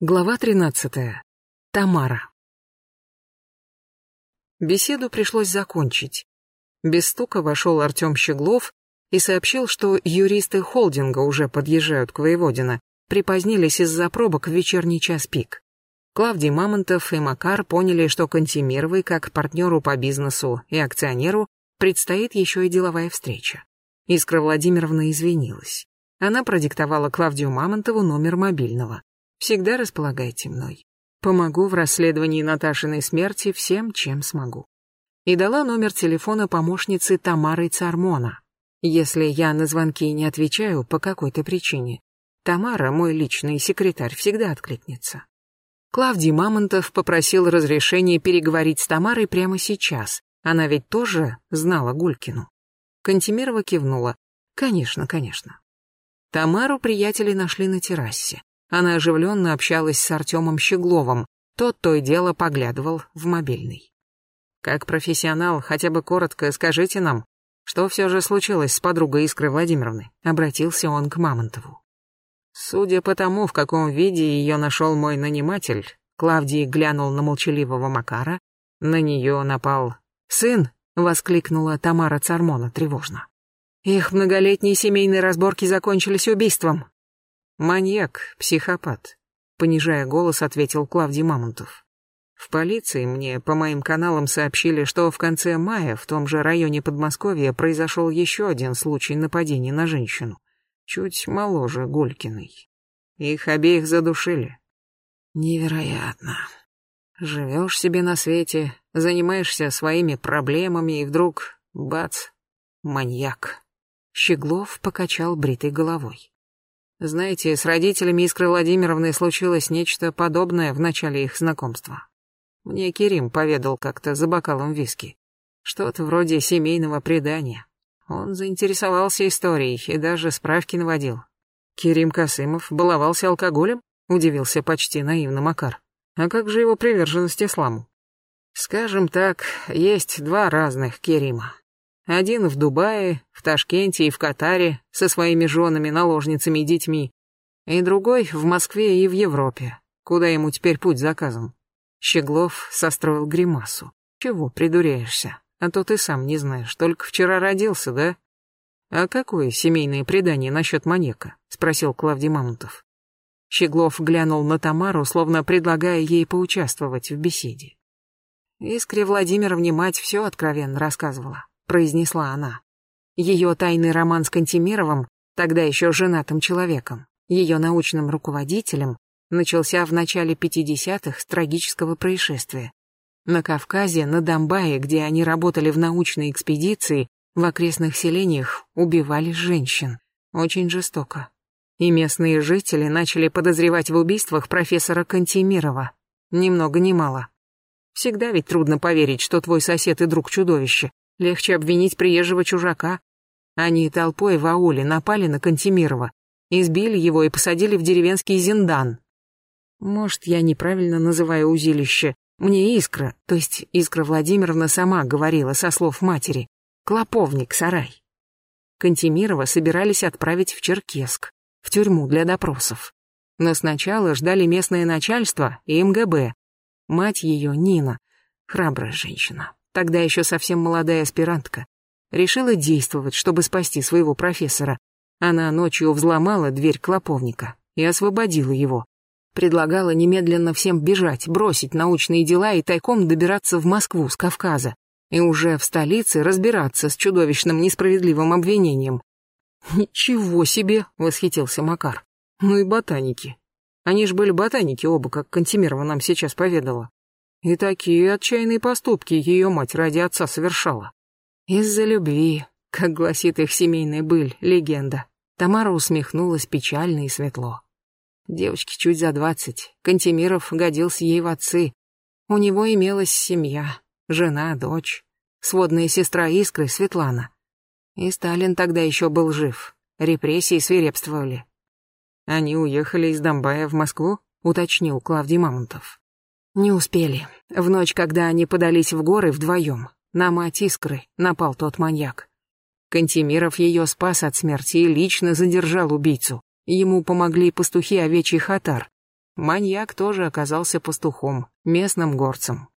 Глава 13. Тамара. Беседу пришлось закончить. Без стука вошел Артем Щеглов и сообщил, что юристы холдинга уже подъезжают к Воеводино, припозднились из-за пробок в вечерний час пик. Клавдий Мамонтов и Макар поняли, что Кантемировой, как партнеру по бизнесу и акционеру, предстоит еще и деловая встреча. Искра Владимировна извинилась. Она продиктовала Клавдию Мамонтову номер мобильного. «Всегда располагайте мной. Помогу в расследовании Наташиной смерти всем, чем смогу». И дала номер телефона помощницы Тамары Цармона. Если я на звонки не отвечаю по какой-то причине, Тамара, мой личный секретарь, всегда откликнется. Клавдий Мамонтов попросил разрешения переговорить с Тамарой прямо сейчас. Она ведь тоже знала Гулькину. Кантемирова кивнула. Конечно, конечно. Тамару приятели нашли на террасе. Она оживленно общалась с Артемом Щегловым. Тот то и дело поглядывал в мобильный. Как профессионал, хотя бы коротко скажите нам, что все же случилось с подругой Искры Владимировны? Обратился он к Мамонтову. Судя по тому, в каком виде ее нашел мой наниматель, Клавдий глянул на молчаливого Макара, на нее напал сын, воскликнула Тамара Цармона тревожно. Их многолетние семейные разборки закончились убийством. Маньяк, психопат, понижая голос, ответил Клавдий Мамонтов. В полиции мне по моим каналам сообщили, что в конце мая в том же районе Подмосковья произошел еще один случай нападения на женщину чуть моложе Гулькиной. Их обеих задушили. Невероятно. Живешь себе на свете, занимаешься своими проблемами, и вдруг, бац, маньяк. Щеглов покачал бритой головой. Знаете, с родителями Искры Владимировны случилось нечто подобное в начале их знакомства. Мне Керим поведал как-то за бокалом виски. Что-то вроде семейного предания. Он заинтересовался историей и даже справки наводил. Керим Касымов баловался алкоголем? Удивился почти наивно Макар. А как же его приверженность исламу? Скажем так, есть два разных Керима. Один в Дубае, в Ташкенте и в Катаре со своими женами, наложницами и детьми. И другой в Москве и в Европе, куда ему теперь путь заказан. Щеглов состроил гримасу. Чего придуряешься? А то ты сам не знаешь, только вчера родился, да? А какое семейное предание насчет маньяка? Спросил Клавдий Мамонтов. Щеглов глянул на Тамару, словно предлагая ей поучаствовать в беседе. Искре Владимировне мать все откровенно рассказывала, произнесла она. Ее тайный роман с Кантемировым, тогда еще женатым человеком, ее научным руководителем, начался в начале 50-х с трагического происшествия, на Кавказе, на Донбайе, где они работали в научной экспедиции, в окрестных селениях убивали женщин. Очень жестоко. И местные жители начали подозревать в убийствах профессора Кантемирова. Ни много ни мало. Всегда ведь трудно поверить, что твой сосед и друг чудовище. Легче обвинить приезжего чужака. Они толпой в ауле напали на Кантемирова, избили его и посадили в деревенский зиндан. Может, я неправильно называю узилище, мне Искра, то есть Искра Владимировна сама говорила со слов матери. Клоповник, сарай. Кантемирова собирались отправить в Черкесск, в тюрьму для допросов. Но сначала ждали местное начальство и МГБ. Мать ее, Нина, храбрая женщина, тогда еще совсем молодая аспирантка, решила действовать, чтобы спасти своего профессора. Она ночью взломала дверь клоповника и освободила его предлагала немедленно всем бежать, бросить научные дела и тайком добираться в Москву с Кавказа, и уже в столице разбираться с чудовищным несправедливым обвинением. «Ничего себе!» — восхитился Макар. «Ну и ботаники. Они ж были ботаники оба, как Кантемирова нам сейчас поведала. И такие отчаянные поступки ее мать ради отца совершала. Из-за любви, как гласит их семейная быль, легенда. Тамара усмехнулась печально и светло. Девочке чуть за двадцать. Кантемиров годился ей в отцы. У него имелась семья, жена, дочь, сводная сестра Искры, Светлана. И Сталин тогда еще был жив. Репрессии свирепствовали. Они уехали из Донбая в Москву, уточнил Клавдий Мамонтов. Не успели. В ночь, когда они подались в горы вдвоем, на мать Искры напал тот маньяк. Кантемиров ее спас от смерти и лично задержал убийцу. Ему помогли пастухи овечий хатар. Маньяк тоже оказался пастухом, местным горцем.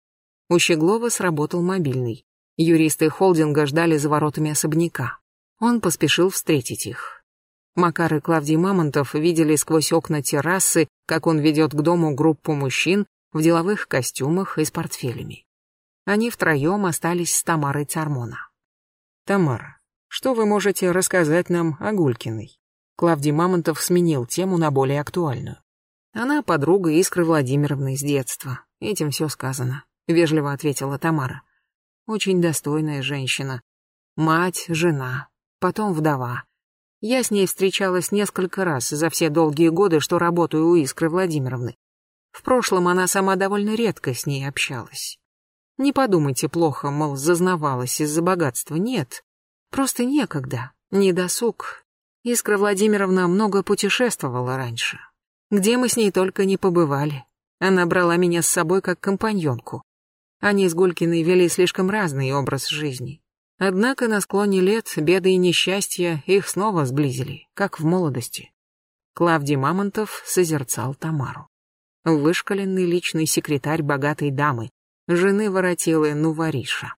У Щеглова сработал мобильный. Юристы холдинга ждали за воротами особняка. Он поспешил встретить их. Макар и Клавдий Мамонтов видели сквозь окна террасы, как он ведет к дому группу мужчин в деловых костюмах и с портфелями. Они втроем остались с Тамарой Цармона. «Тамара, что вы можете рассказать нам о Гулькиной?» Клавдий Мамонтов сменил тему на более актуальную. Она подруга Искры Владимировны с детства. Этим все сказано, вежливо ответила Тамара. Очень достойная женщина. Мать, жена, потом вдова. Я с ней встречалась несколько раз за все долгие годы, что работаю у Искры Владимировны. В прошлом она сама довольно редко с ней общалась. Не подумайте плохо, мол, зазнавалась из-за богатства. Нет. Просто некогда. Не досуг. Искра Владимировна много путешествовала раньше. Где мы с ней только не побывали. Она брала меня с собой как компаньонку. Они с Гулькиной вели слишком разный образ жизни. Однако на склоне лет беды и несчастья их снова сблизили, как в молодости. Клавдий Мамонтов созерцал Тамару. Вышкаленный личный секретарь богатой дамы, жены воротилы Нувариша.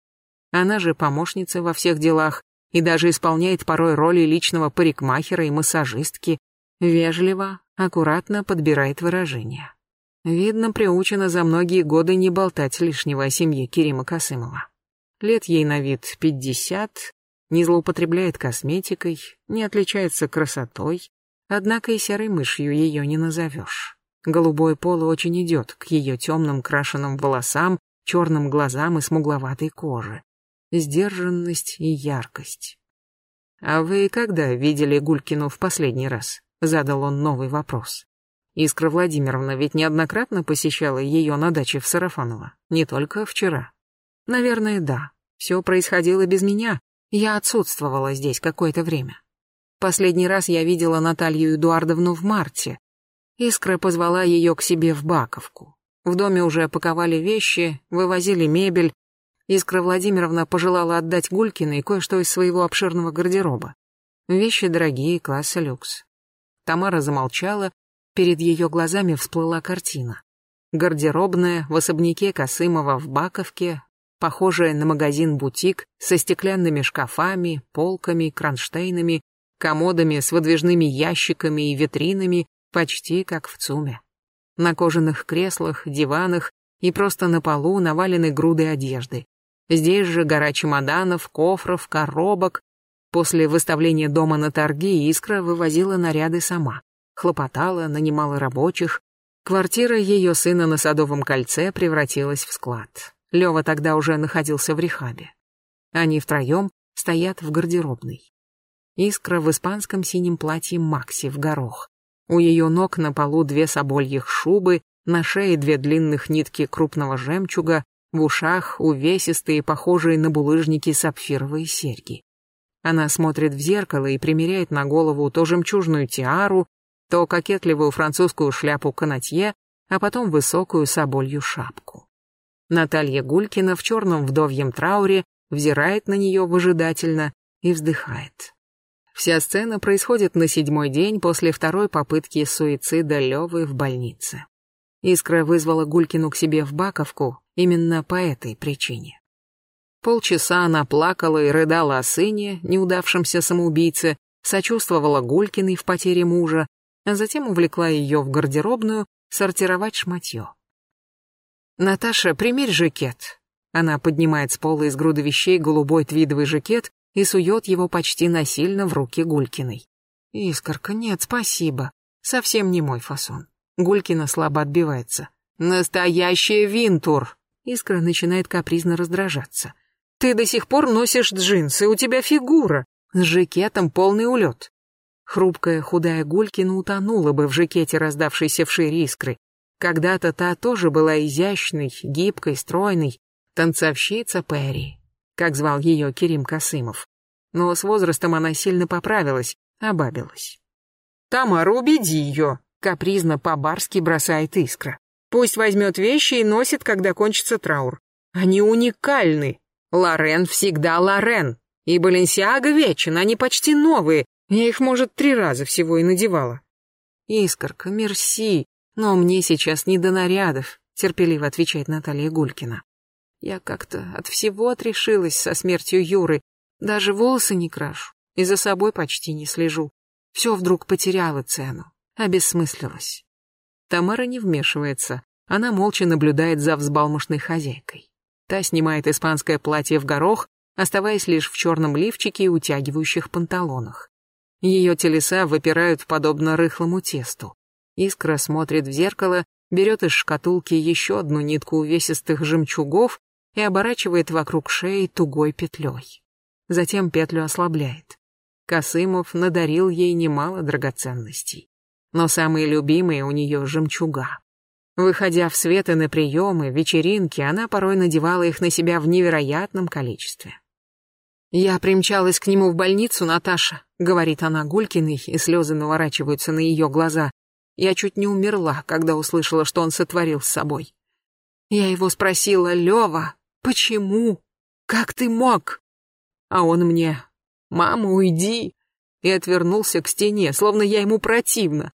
Она же помощница во всех делах и даже исполняет порой роли личного парикмахера и массажистки, вежливо, аккуратно подбирает выражения. Видно, приучена за многие годы не болтать лишнего о семье Кирима Касымова. Лет ей на вид пятьдесят, не злоупотребляет косметикой, не отличается красотой, однако и серой мышью ее не назовешь. Голубой поло очень идет к ее темным крашеным волосам черным глазам и смугловатой коже. Сдержанность и яркость. «А вы когда видели Гулькину в последний раз?» — задал он новый вопрос. Искра Владимировна ведь неоднократно посещала ее на даче в Сарафаново, не только вчера. Наверное, да. Все происходило без меня. Я отсутствовала здесь какое-то время. Последний раз я видела Наталью Эдуардовну в марте. Искра позвала ее к себе в Баковку. В доме уже паковали вещи, вывозили мебель. Искра Владимировна пожелала отдать Гулькиной кое-что из своего обширного гардероба. Вещи дорогие, класса люкс. Тамара замолчала, перед ее глазами всплыла картина. Гардеробная в особняке Косымова в Баковке, похожая на магазин-бутик со стеклянными шкафами, полками, кронштейнами, комодами с выдвижными ящиками и витринами, почти как в ЦУМе. На кожаных креслах, диванах и просто на полу навалены груды одежды. Здесь же гора чемоданов, кофров, коробок. После выставления дома на торги Искра вывозила наряды сама. Хлопотала, нанимала рабочих. Квартира ее сына на Садовом кольце превратилась в склад. Лева тогда уже находился в рехабе. Они втроем стоят в гардеробной. Искра в испанском синем платье Макси в горох. У ее ног на полу две собольих шубы, на шее две длинных нитки крупного жемчуга, в ушах увесистые, похожие на булыжники сапфировые серьги. Она смотрит в зеркало и примеряет на голову то жемчужную тиару, то кокетливую французскую шляпу канатье, а потом высокую соболью шапку. Наталья Гулькина в черном вдовьем трауре взирает на нее выжидательно и вздыхает. Вся сцена происходит на седьмой день после второй попытки суицида Левы в больнице. Искра вызвала Гулькину к себе в Баковку именно по этой причине. Полчаса она плакала и рыдала о сыне, неудавшемся самоубийце, сочувствовала Гулькиной в потере мужа, а затем увлекла ее в гардеробную сортировать шматье. «Наташа, примерь жакет». Она поднимает с пола из груды вещей голубой твидовый жакет и сует его почти насильно в руки Гулькиной. «Искорка, нет, спасибо. Совсем не мой фасон». Гулькина слабо отбивается. «Настоящий винтур!» Искра начинает капризно раздражаться. «Ты до сих пор носишь джинсы, у тебя фигура. С жакетом полный улет». Хрупкая худая Гулькина утонула бы в жакете, раздавшейся в шире искры. Когда-то та тоже была изящной, гибкой, стройной, танцовщица Перри как звал ее Керим Касымов. Но с возрастом она сильно поправилась, обабилась. «Тамара, убеди ее!» — капризно по-барски бросает искра. «Пусть возьмет вещи и носит, когда кончится траур. Они уникальны. Лорен всегда Лорен. И Баленсиага вечен, они почти новые. Я их, может, три раза всего и надевала». «Искорка, мерси. Но мне сейчас не до нарядов, терпеливо отвечает Наталья Гулькина. Я как-то от всего отрешилась со смертью Юры, даже волосы не крашу и за собой почти не слежу. Все вдруг потеряло цену, обессмыслилось. Тамара не вмешивается, она молча наблюдает за взбалмошной хозяйкой. Та снимает испанское платье в горох, оставаясь лишь в черном лифчике и утягивающих панталонах. Ее телеса выпирают подобно рыхлому тесту. Искра смотрит в зеркало, берет из шкатулки еще одну нитку увесистых жемчугов и оборачивает вокруг шеи тугой петлей. Затем петлю ослабляет. Косымов надарил ей немало драгоценностей. Но самые любимые у нее жемчуга. Выходя в свет на приемы, вечеринки, она порой надевала их на себя в невероятном количестве. «Я примчалась к нему в больницу, Наташа», — говорит она Гулькиной, и слезы наворачиваются на ее глаза. «Я чуть не умерла, когда услышала, что он сотворил с собой. Я его спросила, Лева, почему? Как ты мог?» А он мне, «Мама, уйди!» и отвернулся к стене, словно я ему противна.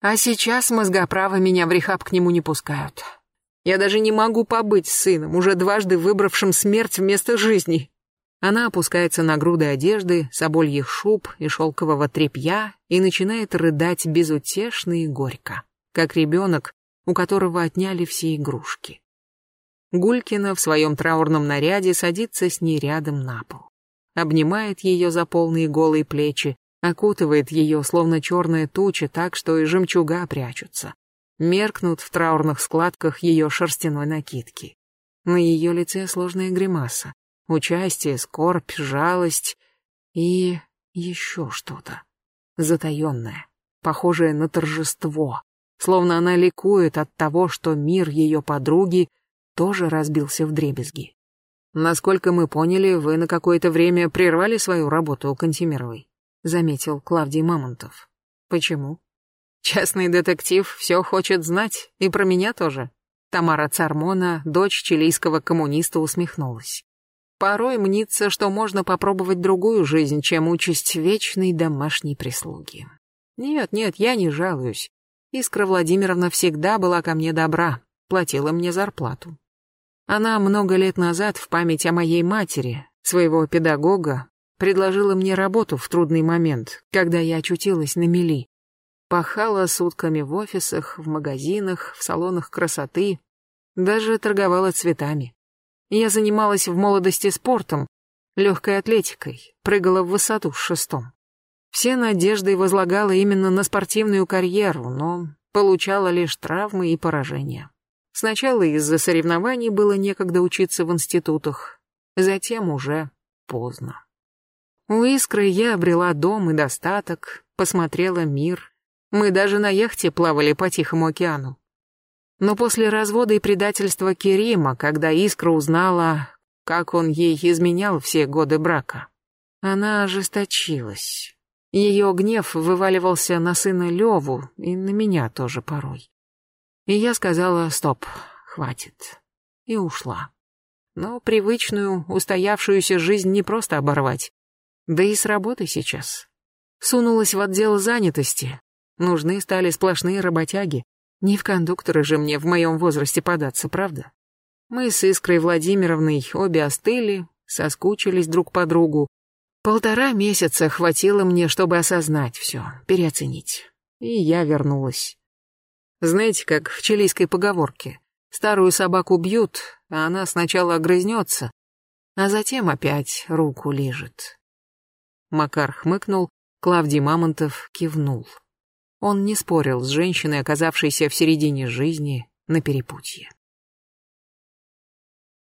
А сейчас мозгоправы меня в рехаб к нему не пускают. Я даже не могу побыть с сыном, уже дважды выбравшим смерть вместо жизни. Она опускается на груды одежды, собольих шуб и шелкового тряпья и начинает рыдать безутешно и горько, как ребенок, у которого отняли все игрушки. Гулькина в своем траурном наряде садится с ней рядом на пол обнимает ее за полные голые плечи, окутывает ее, словно черная туча, так что и жемчуга прячутся. Меркнут в траурных складках ее шерстяной накидки. На ее лице сложная гримаса. Участие, скорбь, жалость и еще что-то. Затаенное, похожее на торжество. Словно она ликует от того, что мир ее подруги тоже разбился в дребезги. Насколько мы поняли, вы на какое-то время прервали свою работу у Кантемировой, заметил Клавдий Мамонтов. Почему? Частный детектив все хочет знать, и про меня тоже. Тамара Цармона, дочь чилийского коммуниста, усмехнулась. Порой мнится, что можно попробовать другую жизнь, чем участь вечной домашней прислуги. Нет, нет, я не жалуюсь. Искра Владимировна всегда была ко мне добра, платила мне зарплату. Она много лет назад в память о моей матери, своего педагога, предложила мне работу в трудный момент, когда я очутилась на мели. Пахала сутками в офисах, в магазинах, в салонах красоты, даже торговала цветами. Я занималась в молодости спортом, легкой атлетикой, прыгала в высоту с шестом. Все надежды возлагала именно на спортивную карьеру, но получала лишь травмы и поражения. Сначала из-за соревнований было некогда учиться в институтах, затем уже поздно. У Искры я обрела дом и достаток, посмотрела мир. Мы даже на яхте плавали по Тихому океану. Но после развода и предательства Керима, когда Искра узнала, как он ей изменял все годы брака, она ожесточилась. Ее гнев вываливался на сына Леву и на меня тоже порой. И я сказала «стоп, хватит» и ушла. Но привычную, устоявшуюся жизнь не просто оборвать. Да и с работой сейчас. Сунулась в отдел занятости. Нужны стали сплошные работяги. Не в кондукторы же мне в моем возрасте податься, правда? Мы с Искрой Владимировной обе остыли, соскучились друг по другу. Полтора месяца хватило мне, чтобы осознать все, переоценить. И я вернулась. Знаете, как в чилийской поговорке. Старую собаку бьют, а она сначала огрызнется, а затем опять руку лижет. Макар хмыкнул, Клавдий Мамонтов кивнул. Он не спорил с женщиной, оказавшейся в середине жизни на перепутье.